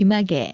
귀마개.